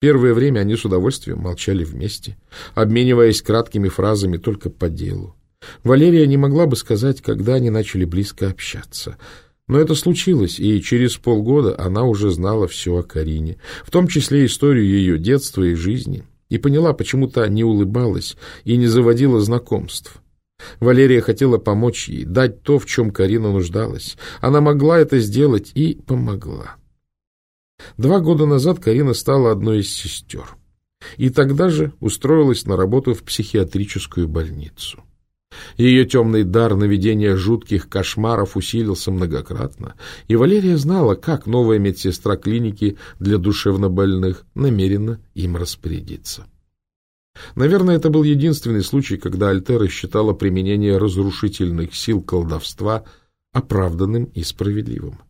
[SPEAKER 1] Первое время они с удовольствием молчали вместе, обмениваясь краткими фразами только по делу. Валерия не могла бы сказать, когда они начали близко общаться. Но это случилось, и через полгода она уже знала все о Карине, в том числе историю ее детства и жизни, и поняла, почему то не улыбалась и не заводила знакомств. Валерия хотела помочь ей, дать то, в чем Карина нуждалась. Она могла это сделать и помогла. Два года назад Карина стала одной из сестер. И тогда же устроилась на работу в психиатрическую больницу. Ее темный дар наведения жутких кошмаров усилился многократно, и Валерия знала, как новая медсестра клиники для душевнобольных намерена им распорядиться. Наверное, это был единственный случай, когда Альтера считала применение разрушительных сил колдовства оправданным и справедливым.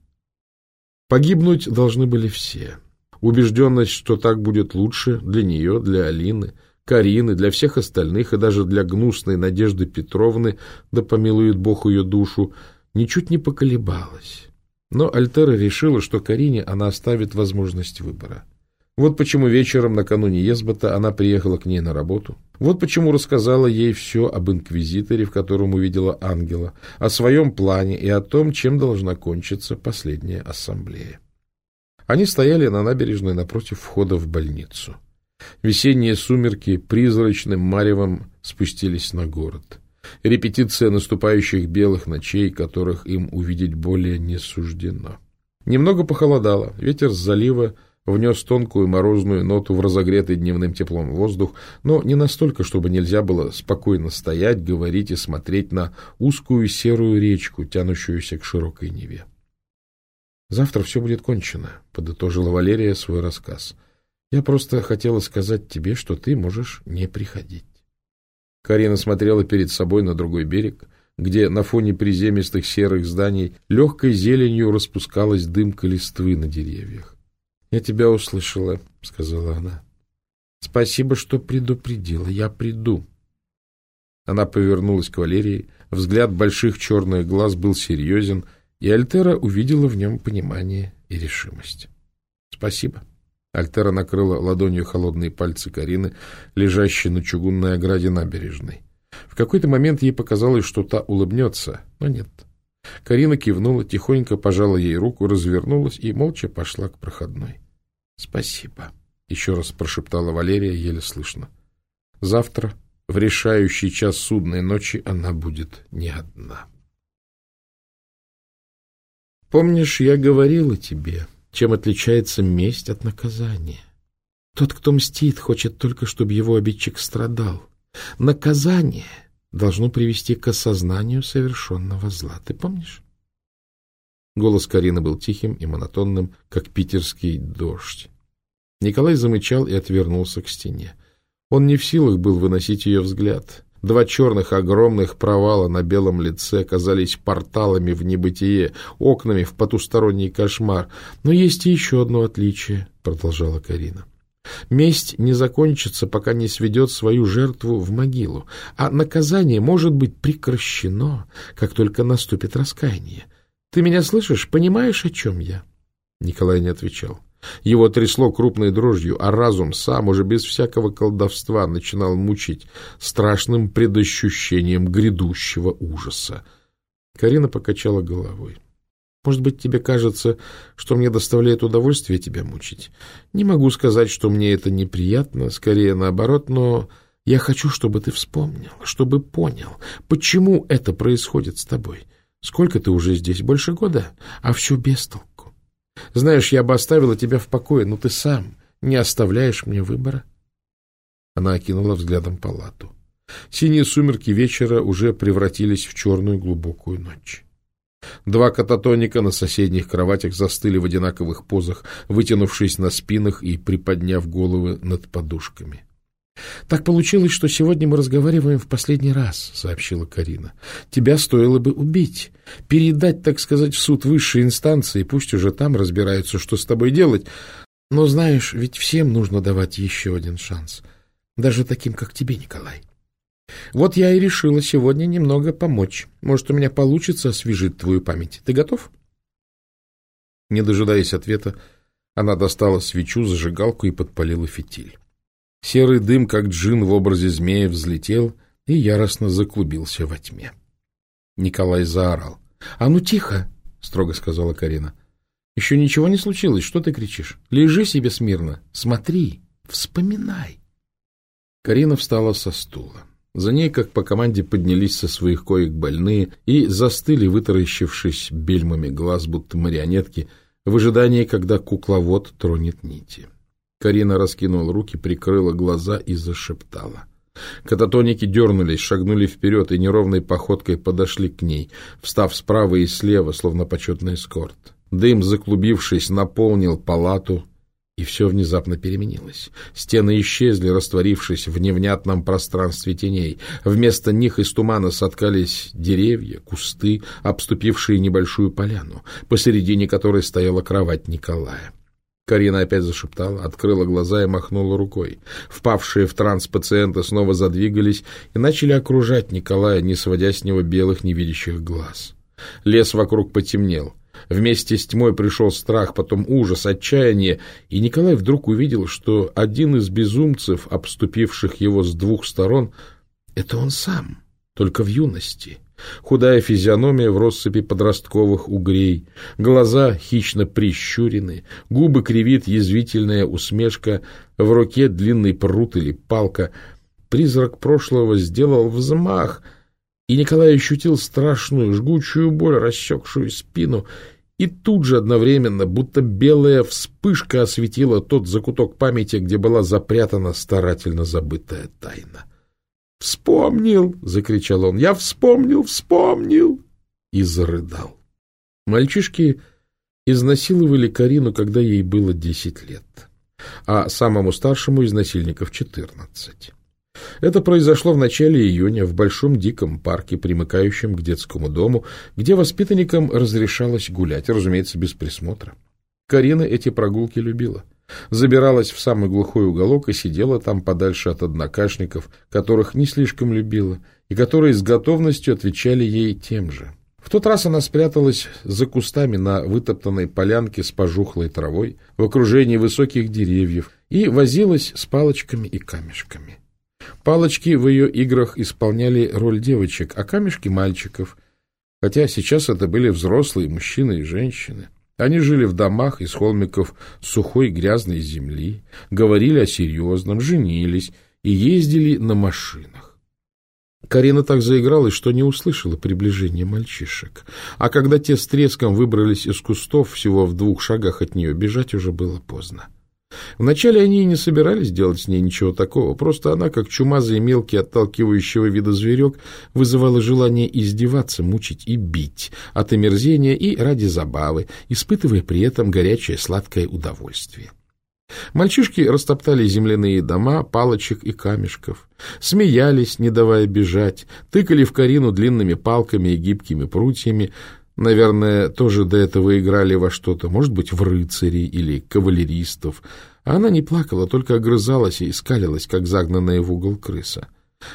[SPEAKER 1] Погибнуть должны были все. Убежденность, что так будет лучше для нее, для Алины, Карины, для всех остальных и даже для гнусной Надежды Петровны, да помилует Бог ее душу, ничуть не поколебалась. Но Альтера решила, что Карине она оставит возможность выбора. Вот почему вечером накануне Езбота она приехала к ней на работу. Вот почему рассказала ей все об инквизиторе, в котором увидела ангела, о своем плане и о том, чем должна кончиться последняя ассамблея. Они стояли на набережной напротив входа в больницу. Весенние сумерки призрачным маревом спустились на город. Репетиция наступающих белых ночей, которых им увидеть более не суждено. Немного похолодало, ветер с залива внес тонкую морозную ноту в разогретый дневным теплом воздух, но не настолько, чтобы нельзя было спокойно стоять, говорить и смотреть на узкую серую речку, тянущуюся к широкой Неве. «Завтра все будет кончено», — подытожила Валерия свой рассказ. «Я просто хотела сказать тебе, что ты можешь не приходить». Карина смотрела перед собой на другой берег, где на фоне приземистых серых зданий легкой зеленью распускалась дымка листвы на деревьях. «Я тебя услышала», — сказала она. «Спасибо, что предупредила. Я приду». Она повернулась к Валерии. Взгляд больших черных глаз был серьезен, и Альтера увидела в нем понимание и решимость. «Спасибо». Альтера накрыла ладонью холодные пальцы Карины, лежащие на чугунной ограде набережной. В какой-то момент ей показалось, что та улыбнется, но нет. Карина кивнула, тихонько пожала ей руку, развернулась и молча пошла к проходной. — Спасибо, — еще раз прошептала Валерия, еле слышно. — Завтра, в решающий час судной ночи, она будет не одна. Помнишь, я говорила тебе, чем отличается месть от наказания? Тот, кто мстит, хочет только, чтобы его обидчик страдал. Наказание должно привести к осознанию совершенного зла. Ты помнишь? Голос Карины был тихим и монотонным, как питерский дождь. Николай замычал и отвернулся к стене. Он не в силах был выносить ее взгляд. Два черных огромных провала на белом лице казались порталами в небытие, окнами в потусторонний кошмар. Но есть еще одно отличие, — продолжала Карина. Месть не закончится, пока не сведет свою жертву в могилу, а наказание может быть прекращено, как только наступит раскаяние. Ты меня слышишь? Понимаешь, о чем я? Николай не отвечал. Его трясло крупной дрожью, а разум сам уже без всякого колдовства начинал мучить страшным предощущением грядущего ужаса. Карина покачала головой. Может быть, тебе кажется, что мне доставляет удовольствие тебя мучить. Не могу сказать, что мне это неприятно, скорее наоборот, но я хочу, чтобы ты вспомнил, чтобы понял, почему это происходит с тобой. Сколько ты уже здесь? Больше года? А все без толку. Знаешь, я бы оставила тебя в покое, но ты сам не оставляешь мне выбора. Она окинула взглядом палату. Синие сумерки вечера уже превратились в черную глубокую ночь. Два кататоника на соседних кроватях застыли в одинаковых позах, вытянувшись на спинах и приподняв головы над подушками. — Так получилось, что сегодня мы разговариваем в последний раз, — сообщила Карина. — Тебя стоило бы убить, передать, так сказать, в суд высшей инстанции, пусть уже там разбираются, что с тобой делать. Но знаешь, ведь всем нужно давать еще один шанс, даже таким, как тебе, Николай. Вот я и решила сегодня немного помочь. Может, у меня получится освежить твою память. Ты готов? Не дожидаясь ответа, она достала свечу, зажигалку и подпалила фитиль. Серый дым, как джин в образе змея, взлетел и яростно заклубился во тьме. Николай заорал. — А ну тихо! — строго сказала Карина. — Еще ничего не случилось. Что ты кричишь? Лежи себе смирно. Смотри, вспоминай. Карина встала со стула. За ней, как по команде, поднялись со своих коек больные и застыли, вытаращившись бельмами глаз, будто марионетки, в ожидании, когда кукловод тронет нити. Карина раскинула руки, прикрыла глаза и зашептала. Кататоники дернулись, шагнули вперед и неровной походкой подошли к ней, встав справа и слева, словно почетный эскорт. Дым, заклубившись, наполнил палату, и все внезапно переменилось. Стены исчезли, растворившись в невнятном пространстве теней. Вместо них из тумана соткались деревья, кусты, обступившие небольшую поляну, посередине которой стояла кровать Николая. Карина опять зашептала, открыла глаза и махнула рукой. Впавшие в транс пациенты снова задвигались и начали окружать Николая, не сводя с него белых невидящих глаз. Лес вокруг потемнел. Вместе с тьмой пришел страх, потом ужас, отчаяние, и Николай вдруг увидел, что один из безумцев, обступивших его с двух сторон, — это он сам, только в юности — Худая физиономия в россыпи подростковых угрей, глаза хищно прищурены, губы кривит язвительная усмешка, в руке длинный прут или палка. Призрак прошлого сделал взмах, и Николай ощутил страшную жгучую боль, рассекшую спину, и тут же одновременно, будто белая вспышка осветила тот закуток памяти, где была запрятана старательно забытая тайна. «Вспомнил!» — закричал он. «Я вспомнил, вспомнил!» И зарыдал. Мальчишки изнасиловали Карину, когда ей было десять лет, а самому старшему из насильников четырнадцать. Это произошло в начале июня в большом диком парке, примыкающем к детскому дому, где воспитанникам разрешалось гулять, разумеется, без присмотра. Карина эти прогулки любила забиралась в самый глухой уголок и сидела там подальше от однокашников, которых не слишком любила, и которые с готовностью отвечали ей тем же. В тот раз она спряталась за кустами на вытоптанной полянке с пожухлой травой, в окружении высоких деревьев, и возилась с палочками и камешками. Палочки в ее играх исполняли роль девочек, а камешки — мальчиков, хотя сейчас это были взрослые мужчины и женщины. Они жили в домах из холмиков сухой грязной земли, говорили о серьезном, женились и ездили на машинах. Карина так заигралась, что не услышала приближения мальчишек. А когда те с треском выбрались из кустов всего в двух шагах от нее, бежать уже было поздно. Вначале они и не собирались делать с ней ничего такого, просто она, как чумазый мелкий отталкивающего вида зверек, вызывала желание издеваться, мучить и бить от омерзения и ради забавы, испытывая при этом горячее сладкое удовольствие. Мальчишки растоптали земляные дома, палочек и камешков, смеялись, не давая бежать, тыкали в Карину длинными палками и гибкими прутьями, Наверное, тоже до этого играли во что-то, может быть, в рыцарей или кавалеристов. А она не плакала, только огрызалась и скалилась, как загнанная в угол крыса.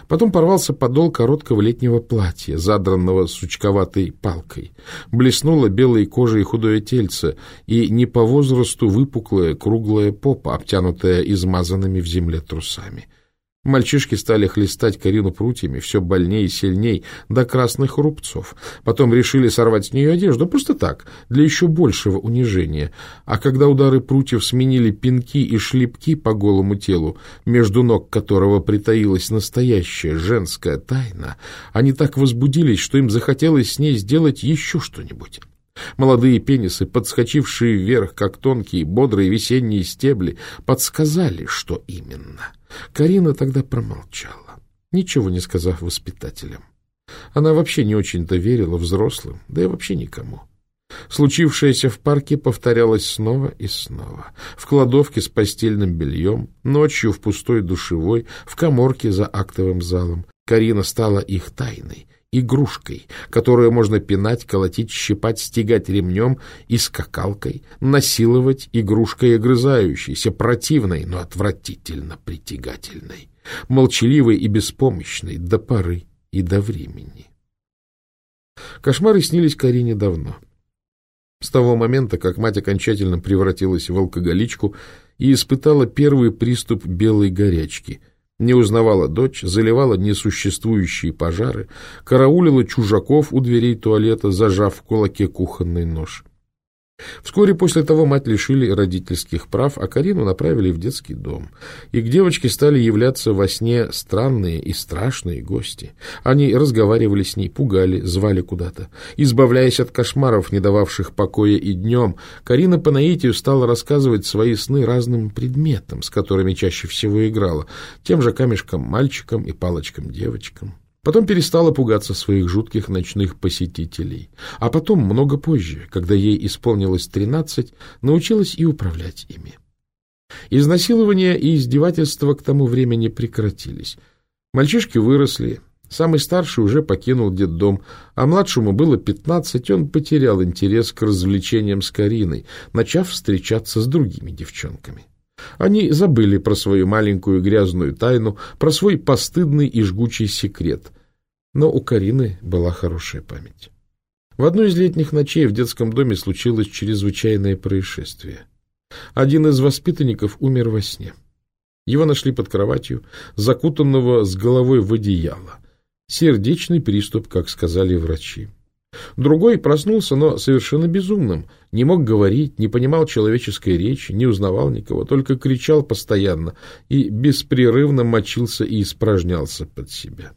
[SPEAKER 1] Потом порвался подол короткого летнего платья, задранного сучковатой палкой. Блеснуло белой кожей худое тельце и не по возрасту выпуклая круглая попа, обтянутая измазанными в земле трусами. Мальчишки стали хлестать Карину прутьями все больнее и сильней, до красных рубцов. Потом решили сорвать с нее одежду, просто так, для еще большего унижения. А когда удары прутьев сменили пинки и шлепки по голому телу, между ног которого притаилась настоящая женская тайна, они так возбудились, что им захотелось с ней сделать еще что-нибудь. Молодые пенисы, подскочившие вверх, как тонкие, бодрые весенние стебли, подсказали, что именно — Карина тогда промолчала, ничего не сказав воспитателям. Она вообще не очень-то верила взрослым, да и вообще никому. Случившееся в парке повторялось снова и снова. В кладовке с постельным бельем, ночью в пустой душевой, в коморке за актовым залом. Карина стала их тайной, игрушкой, которую можно пинать, колотить, щипать, стегать ремнем и скакалкой, насиловать игрушкой огрызающейся, противной, но отвратительно притягательной, молчаливой и беспомощной до поры и до времени. Кошмары снились Карине давно. С того момента, как мать окончательно превратилась в алкоголичку и испытала первый приступ белой горячки, не узнавала дочь, заливала несуществующие пожары, караулила чужаков у дверей туалета, зажав в кулаке кухонный нож. Вскоре после того мать лишили родительских прав, а Карину направили в детский дом. И к девочке стали являться во сне странные и страшные гости. Они разговаривали с ней, пугали, звали куда-то. Избавляясь от кошмаров, не дававших покоя и днем, Карина по наитию стала рассказывать свои сны разным предметам, с которыми чаще всего играла, тем же камешкам-мальчикам и палочкам-девочкам. Потом перестала пугаться своих жутких ночных посетителей. А потом, много позже, когда ей исполнилось тринадцать, научилась и управлять ими. Изнасилования и издевательства к тому времени прекратились. Мальчишки выросли, самый старший уже покинул детдом, а младшему было пятнадцать, он потерял интерес к развлечениям с Кариной, начав встречаться с другими девчонками. Они забыли про свою маленькую грязную тайну, про свой постыдный и жгучий секрет. Но у Карины была хорошая память. В одну из летних ночей в детском доме случилось чрезвычайное происшествие. Один из воспитанников умер во сне. Его нашли под кроватью, закутанного с головой в одеяло. Сердечный приступ, как сказали врачи. Другой проснулся, но совершенно безумным. Не мог говорить, не понимал человеческой речи, не узнавал никого, только кричал постоянно и беспрерывно мочился и испражнялся под себя.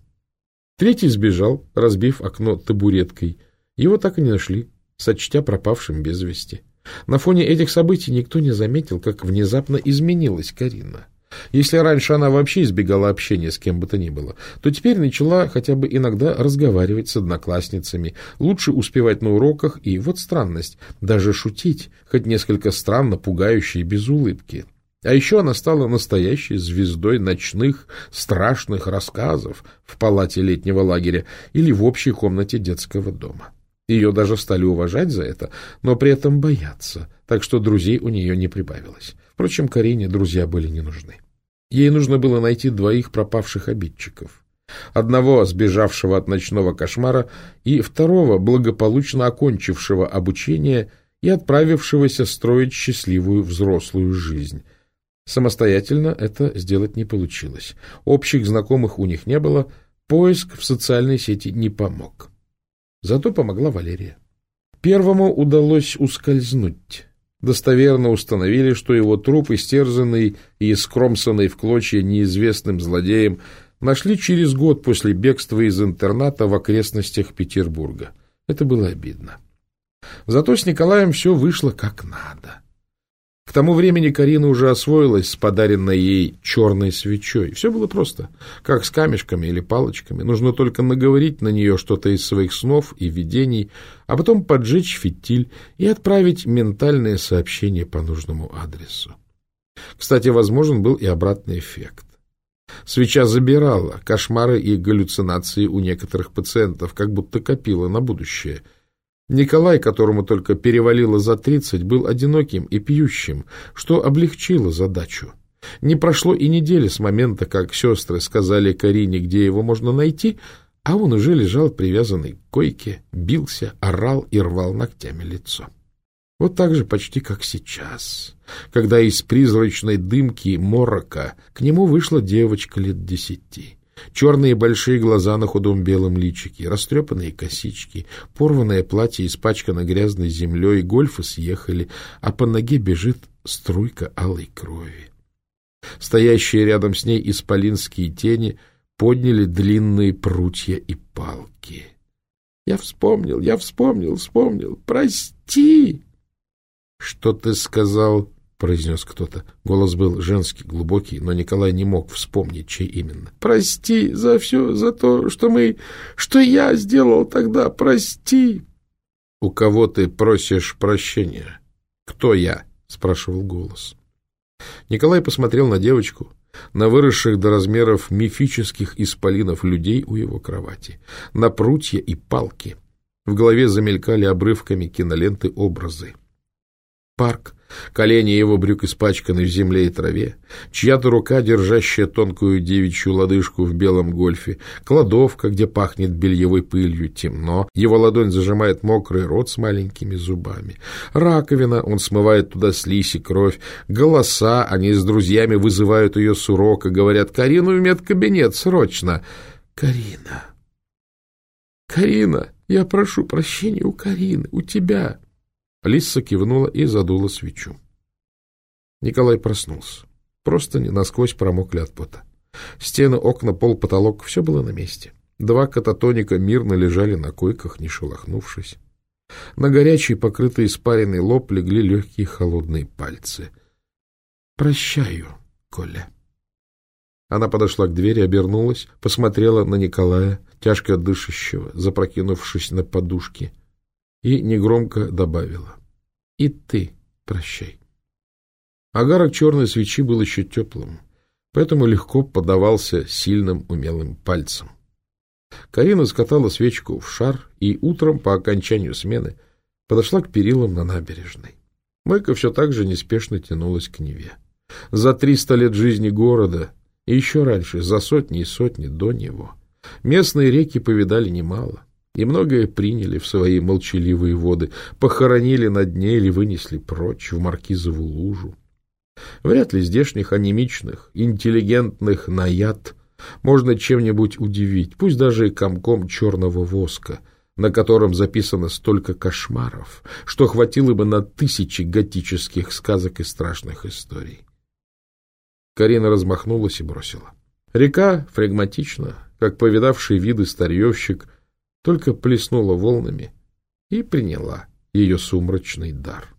[SPEAKER 1] Третий сбежал, разбив окно табуреткой. Его так и не нашли, сочтя пропавшим без вести. На фоне этих событий никто не заметил, как внезапно изменилась Карина. Если раньше она вообще избегала общения с кем бы то ни было, то теперь начала хотя бы иногда разговаривать с одноклассницами, лучше успевать на уроках и, вот странность, даже шутить, хоть несколько странно пугающе и без улыбки. А еще она стала настоящей звездой ночных страшных рассказов в палате летнего лагеря или в общей комнате детского дома. Ее даже стали уважать за это, но при этом бояться, так что друзей у нее не прибавилось. Впрочем, Карине друзья были не нужны. Ей нужно было найти двоих пропавших обидчиков. Одного, сбежавшего от ночного кошмара, и второго, благополучно окончившего обучение и отправившегося строить счастливую взрослую жизнь — Самостоятельно это сделать не получилось. Общих знакомых у них не было, поиск в социальной сети не помог. Зато помогла Валерия. Первому удалось ускользнуть. Достоверно установили, что его труп, истерзанный и скромсанный в клочья неизвестным злодеем, нашли через год после бегства из интерната в окрестностях Петербурга. Это было обидно. Зато с Николаем все вышло как надо. К тому времени Карина уже освоилась с подаренной ей черной свечой. Все было просто, как с камешками или палочками. Нужно только наговорить на нее что-то из своих снов и видений, а потом поджечь фитиль и отправить ментальное сообщение по нужному адресу. Кстати, возможен был и обратный эффект. Свеча забирала кошмары и галлюцинации у некоторых пациентов, как будто копила на будущее – Николай, которому только перевалило за тридцать, был одиноким и пьющим, что облегчило задачу. Не прошло и недели с момента, как сестры сказали Карине, где его можно найти, а он уже лежал привязанный к койке, бился, орал и рвал ногтями лицо. Вот так же почти как сейчас, когда из призрачной дымки морока к нему вышла девочка лет десяти. Черные большие глаза на худом белом личике, растрепанные косички, порванное платье испачкано грязной землей, гольфы съехали, а по ноге бежит струйка алой крови. Стоящие рядом с ней исполинские тени подняли длинные прутья и палки. — Я вспомнил, я вспомнил, вспомнил. Прости! — Что ты сказал? Произнес кто-то. Голос был женский, глубокий, но Николай не мог вспомнить, чей именно. — Прости за все, за то, что мы... что я сделал тогда, прости. — У кого ты просишь прощения? Кто я? — спрашивал голос. Николай посмотрел на девочку, на выросших до размеров мифических исполинов людей у его кровати, на прутья и палки. В голове замелькали обрывками киноленты образы. Парк, колени его брюк испачканы в земле и траве, чья-то рука, держащая тонкую девичью лодыжку в белом гольфе, кладовка, где пахнет бельевой пылью, темно, его ладонь зажимает мокрый рот с маленькими зубами, раковина, он смывает туда слизь и кровь, голоса, они с друзьями вызывают ее с урока, говорят «Карину в медкабинет, срочно!» «Карина! Карина! Я прошу прощения у Карины, у тебя!» Лисса кивнула и задула свечу. Николай проснулся. Просто не насквозь промокли от пота. Стены, окна, пол, потолок — все было на месте. Два кататоника мирно лежали на койках, не шелохнувшись. На горячий, покрытый испаренный лоб легли легкие холодные пальцы. «Прощаю, Коля». Она подошла к двери, обернулась, посмотрела на Николая, тяжко дышащего, запрокинувшись на подушке, и негромко добавила. «И ты прощай». Агарок черной свечи был еще теплым, поэтому легко подавался сильным умелым пальцем. Карина скатала свечку в шар и утром по окончанию смены подошла к перилам на набережной. Мойка все так же неспешно тянулась к Неве. За триста лет жизни города и еще раньше, за сотни и сотни до него, местные реки повидали немало и многое приняли в свои молчаливые воды, похоронили на дне или вынесли прочь в маркизову лужу. Вряд ли здешних анемичных, интеллигентных наяд можно чем-нибудь удивить, пусть даже и комком черного воска, на котором записано столько кошмаров, что хватило бы на тысячи готических сказок и страшных историй. Карина размахнулась и бросила. Река флегматично, как повидавший виды старьевщик, только плеснула волнами и приняла ее сумрачный дар.